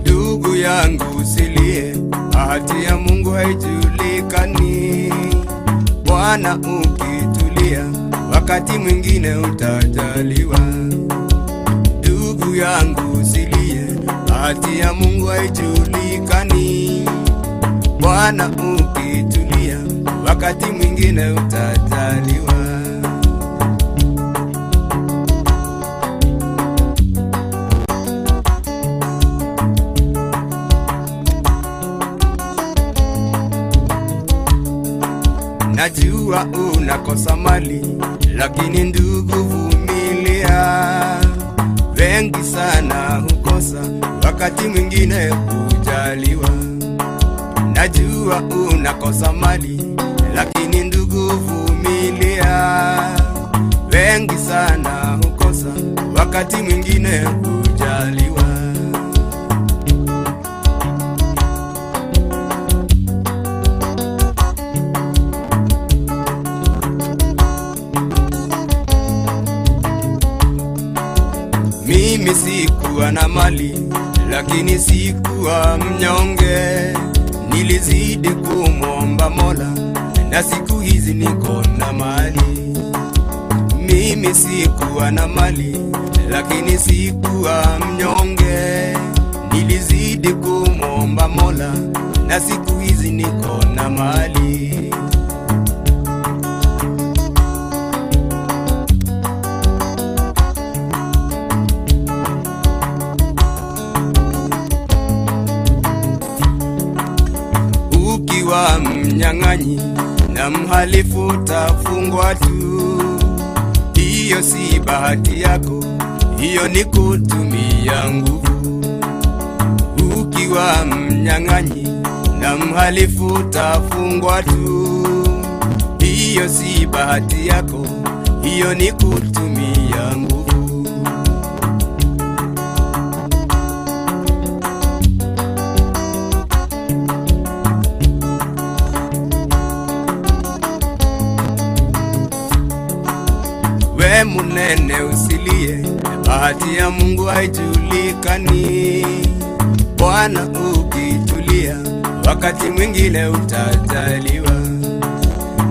Ndugu yangu usilie, bahati ya Mungu haijulikani. Bwana ukitulia, wakati mwingine utajaliwa. Ndugu yangu usilie, bahati ya Mungu haijulikani. Bwana ukitulia, wakati mwingine utajaliwa. Najua unakosa mali, lakini ndugu, vumilia. Wengi sana hukosa, wakati mwingine hujaliwa. Najua unakosa mali, lakini ndugu, vumilia. Wengi sana hukosa, wakati mwingine hujaliwa. Mimi sikuwa na mali, lakini sikuwa mnyonge. Nilizidi kumwomba Mola, na siku hizi niko na mali. Mimi sikuwa na mali, lakini sikuwa mnyonge. Nilizidi kumwomba Mola, na siku hizi niko na mali. Mnyang'anyi na mhalifu utafungwa tu. Hiyo si bahati yako, hiyo ni kutumia nguvu. Ukiwa mnyang'anyi na mhalifu utafungwa tu. Hiyo si bahati yako, hiyo ni kutumia nguvu. We munene usilie, bahati ya Mungu haijulikani. Bwana ukitulia, wakati mwingine utajaliwa.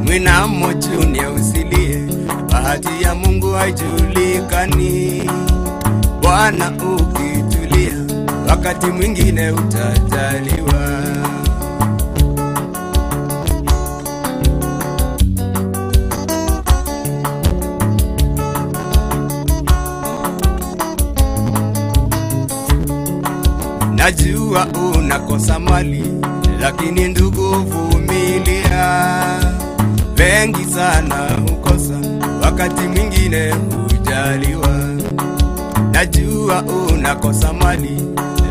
Mwinamo chunia usilie, bahati ya Mungu haijulikani. Bwana ukitulia, wakati mwingine utajaliwa. Najua unakosa mali, lakini ndugu, vumilia. Wengi sana hukosa, wakati mwingine hujaliwa. Najua unakosa mali,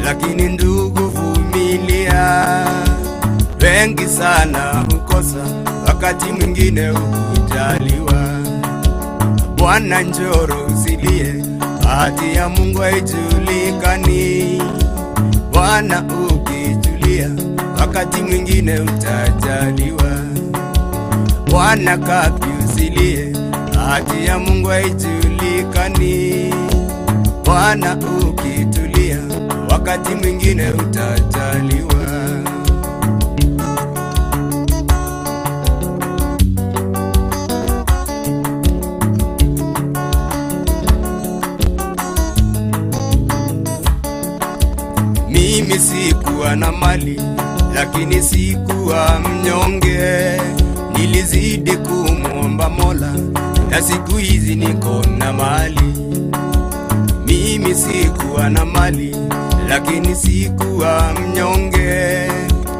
lakini ndugu, vumilia. Wengi sana hukosa, wakati mwingine hujaliwa. Bwana njoro usilie, bahati ya Mungu haijulikani. Bwana ukitulia, wakati mwingine utajaliwa. Bwana kakiuzilie, haki ya Mungu haijulikani. Bwana ukitulia, wakati mwingine utajaliwa. Sikuwa na mali, lakini sikuwa mnyonge. Nilizidi kumwomba Mola, na siku hizi niko na mali. Mimi sikuwa na mali, lakini sikuwa mnyonge.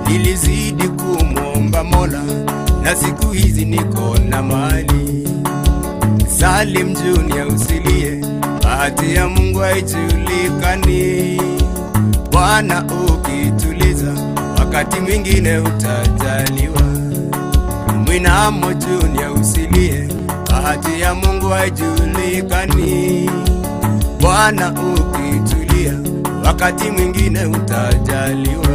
Nilizidi kumwomba Mola, na siku hizi niko na mali. Salim Junior usilie, bahati ya Mungu haijulikani. Bwana ukituliza, wakati mwingine utajaliwa. Mwinamo Junior usilie, bahati ya Mungu haijulikani. Bwana ukitulia, wakati mwingine utajaliwa.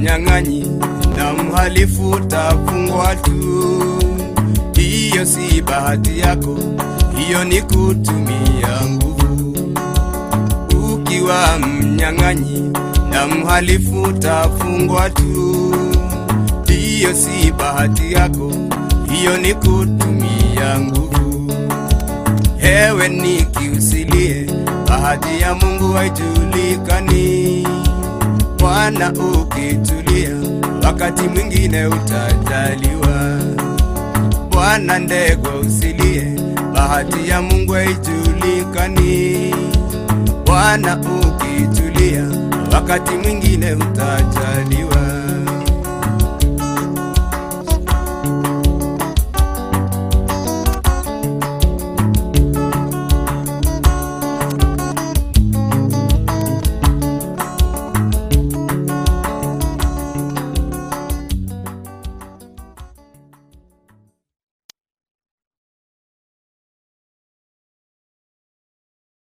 Ukiwa mnyang'anyi na mhalifu tafungwa tu, hiyo si bahati yako, hiyo ni kutumia nguvu. Ukiwa mnyang'anyi na mhalifu tafungwa tu, hiyo si bahati yako, hiyo ni kutumia nguvu. Hewe nikiusilie, bahati ya Mungu haijulikani. Bwana ukitulia, wakati mwingine utataliwa. Bwana ndego usilie, bahati ya Mungu haijulikani. Bwana ukitulia, wakati mwingine utajaliwa.